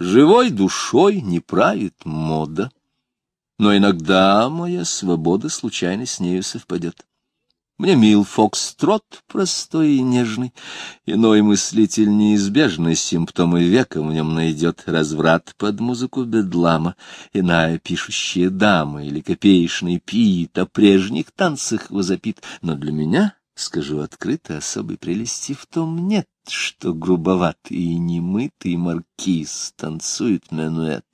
Живой душой не правит мода, но иногда моя свобода случайно с нею совпадет. Мне мил фокстрот простой и нежный, иной мыслитель неизбежный симптомы века в нем найдет разврат под музыку бедлама, иная пишущая дама или копеечный пиит о прежних танцах возопит, но для меня, скажу открыто, особой прелести в том нет, что грубоватый и немытый маркиз танцует менуэт.